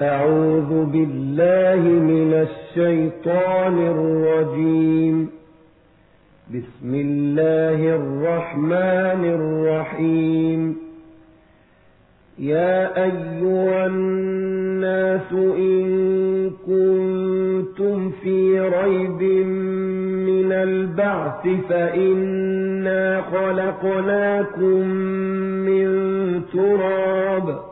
أعوذ بالله من الشيطان الرجيم. بسم الله الرحمن الرحيم. يا أيها الناس إن كنتم في ريب من البعث فإنا خلقناكم من تراب.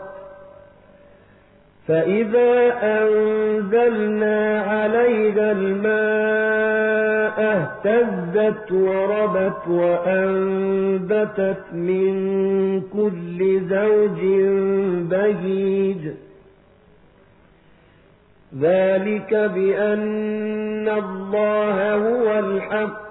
فإذا أنزلنا عليها الماء اهتزت وربت وأنبتت من كل زوج بهيج ذلك بأن الله هو الحق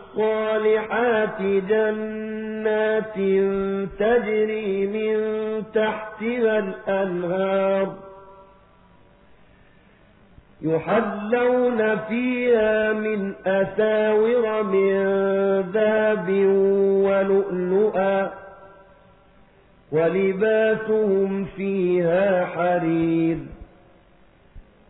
الصالحات جنات تجري من تحتها الأنهار يحلون فيها من أساور من ذاب ولؤلؤا ولباسهم فيها حرير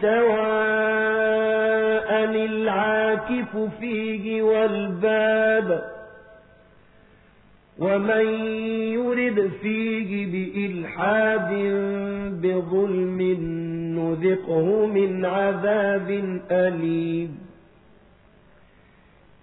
سواء العاكف فيه والباب ومن يرد فيه بإلحاد بظلم نذقه من عذاب أليم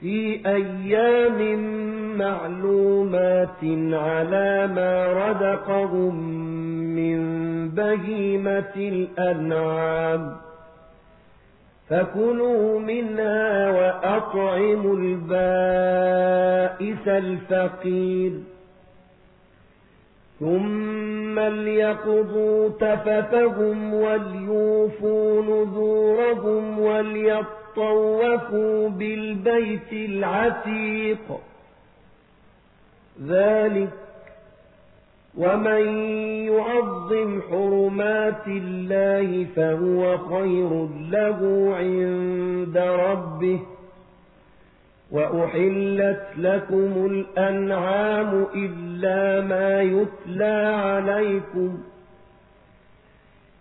في أيام معلومات على ما رزقهم من بهيمة الأنعام. فكلوا منها وأطعموا البائس الفقير. ثم ليقضوا تفتهم وليوفوا نذورهم وليطوفوا بالبيت العتيق. ذلك ومن يعظم حرمات الله فهو خير له عند ربه. وأحلت لكم الأنعام إلا ما يتلى عليكم.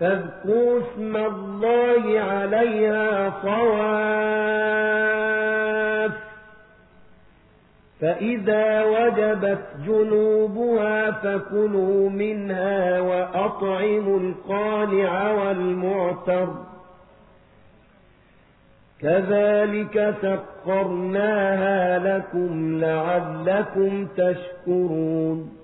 فاذكروا اسم الله عليها صواف. فإذا وجبت جنوبها فكلوا منها وأطعموا القانع والمعتر. كذلك سقرناها لكم لعلكم تشكرون.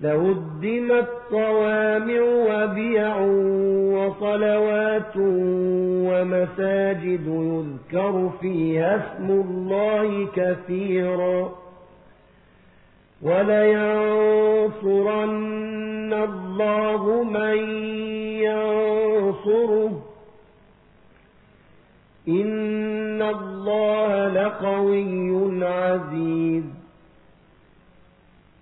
لهدمت صوامع وبيع وصلوات ومساجد يذكر فيها اسم الله كثيرا. ولينصرن الله من ينصره. إن الله لقوي عزيز.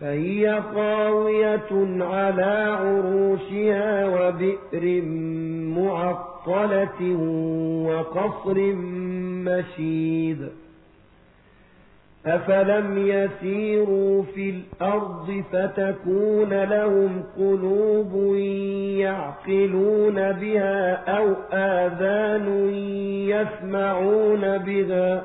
فهي خاوية على عروشها وبئر معطلة وقصر مشيد. أفلم يسيروا في الأرض فتكون لهم قلوب يعقلون بها أو آذان يسمعون بها.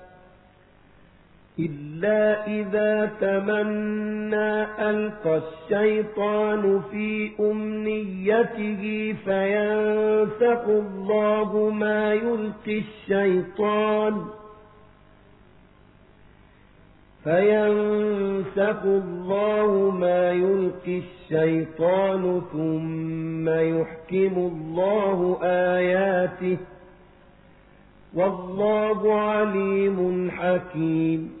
إلا إذا تمنى ألقى الشيطان في أمنيته فينسق الله ما يلقي الشيطان فينسق الله ما يلقي الشيطان ثم يحكم الله آياته والله عليم حكيم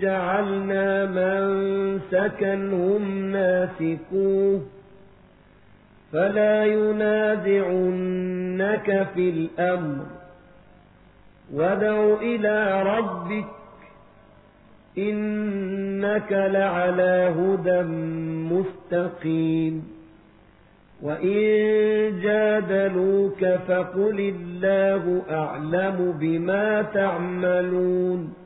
جعلنا من سكنهم ناسكوه فلا ينازعنك في الأمر وادع إلى ربك إنك لعلى هدى مستقيم وإن جادلوك فقل الله أعلم بما تعملون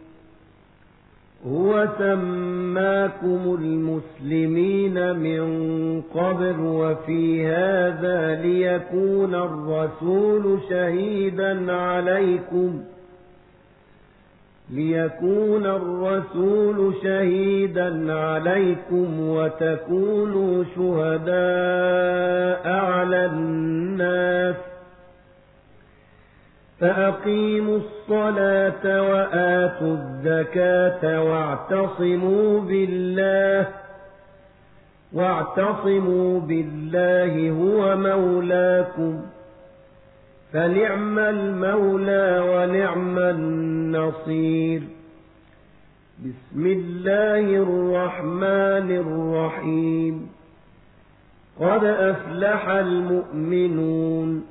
هو سماكم المسلمين من قبل وفي هذا ليكون الرسول شهيدا عليكم ليكون الرسول شهيدا عليكم وتكونوا شهداء على الناس فأقيموا الصلاة وآتوا الزكاة واعتصموا بالله واعتصموا بالله هو مولاكم فنعم المولى ونعم النصير. بسم الله الرحمن الرحيم. قد أفلح المؤمنون.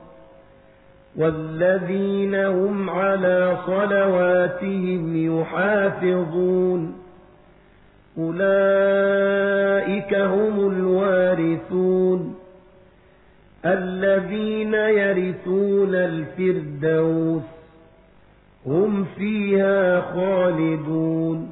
والذين هم على صلواتهم يحافظون. أولئك هم الوارثون. الذين يرثون الفردوس هم فيها خالدون.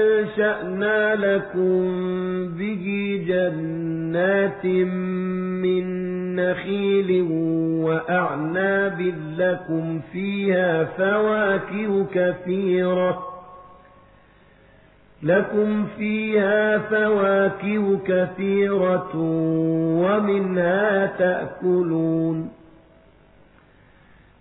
فأنشأنا لكم به جنات من نخيل وأعناب لكم فيها فواكه كثيرة لكم فيها فواكه كثيرة ومنها تأكلون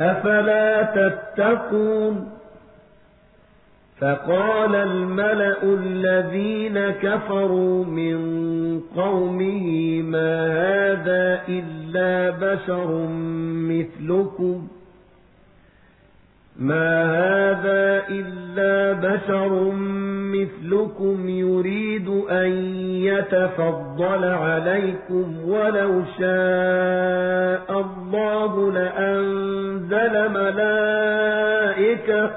أفلا تتقون؟ فقال الملأ الذين كفروا من قومه ما هذا إلا بشر مثلكم؟ ما هذا إلا بشر مثلكم يريد أن يتفضل عليكم ولو شاء الله لأنزل ملائكة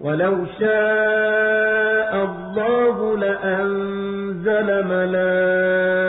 ولو شاء الله لأنزل ملائكة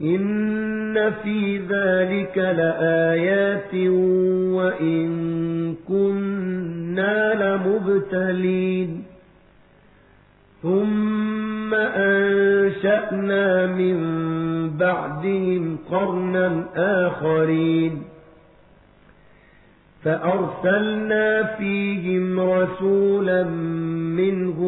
إن في ذلك لآيات وإن كنا لمبتلين ثم أنشأنا من بعدهم قرنا آخرين فأرسلنا فيهم رسولا منهم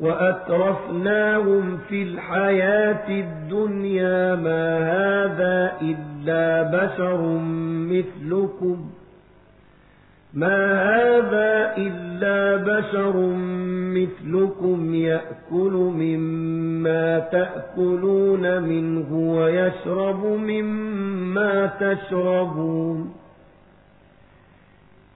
وأترفناهم في الحياة الدنيا ما هذا إلا بشر مثلكم. ما هذا إلا بشر مثلكم يأكل مما تأكلون منه ويشرب مما تشربون.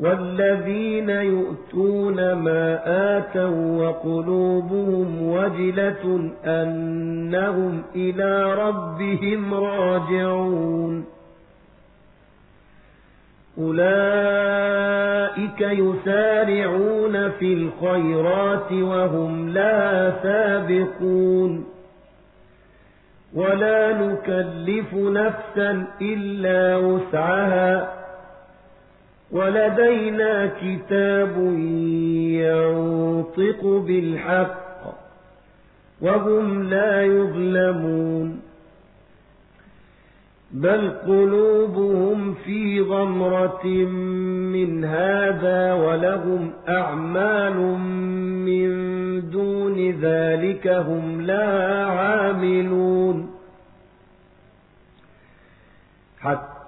والذين يؤتون ما آتوا وقلوبهم وجلة أنهم إلى ربهم راجعون. أولئك يسارعون في الخيرات وهم لا سابقون. ولا نكلف نفسا إلا وسعها. ولدينا كتاب ينطق بالحق وهم لا يظلمون. بل قلوبهم في غمرة من هذا ولهم أعمال من دون ذلك هم لا عاملون. حتى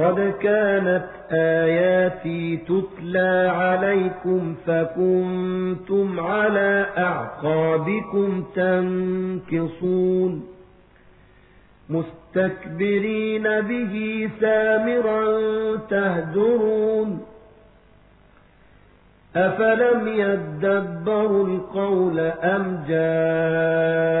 قد كانت آياتي تتلى عليكم فكنتم على أعقابكم تنكصون مستكبرين به سامرا تهدرون أفلم يدبروا القول أم جاءهم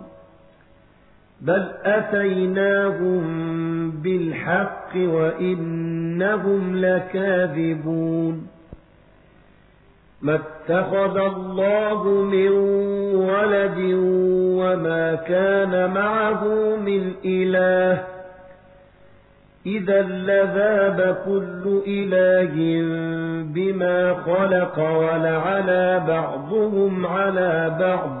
بل أتيناهم بالحق وإنهم لكاذبون ما اتخذ الله من ولد وما كان معه من إله إذا لذاب كل إله بما خلق ولعلى بعضهم على بعض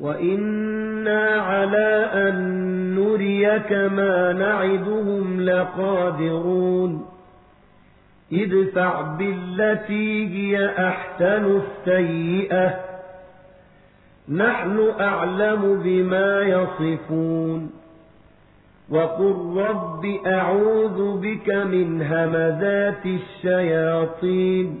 وإنا على أن نريك ما نعدهم لقادرون ادفع بالتي هي أحسن السيئة نحن أعلم بما يصفون وقل رب أعوذ بك من همذات الشياطين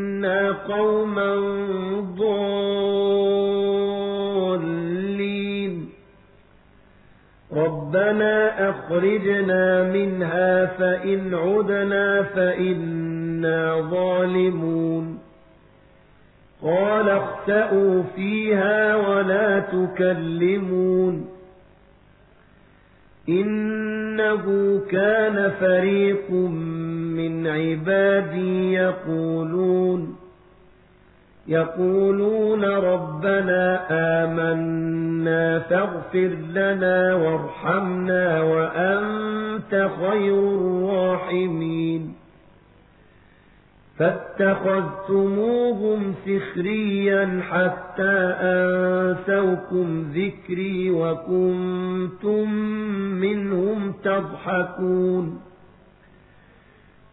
قوما ضالين ربنا أخرجنا منها فإن عدنا فإنا ظالمون قال اخسأوا فيها ولا تكلمون إنه كان فريق من عبادي يقولون يقولون ربنا آمنا فاغفر لنا وارحمنا وأنت خير الراحمين. فاتخذتموهم سخريا حتى أنسوكم ذكري وكنتم منهم تضحكون.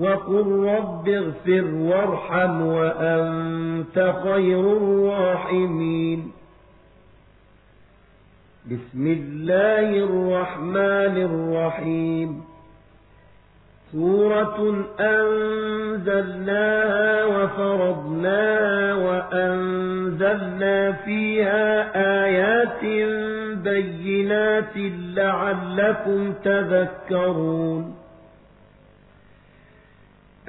وقل رب اغفر وارحم وأنت خير الراحمين. بسم الله الرحمن الرحيم. سورة أنزلناها وفرضناها وأنزلنا فيها آيات بينات لعلكم تذكرون.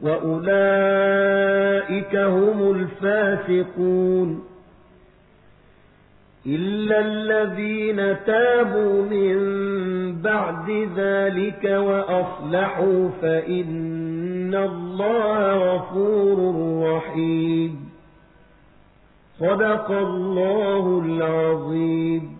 وأولئك هم الفاسقون إلا الذين تابوا من بعد ذلك وأصلحوا فإن الله غفور رحيم صدق الله العظيم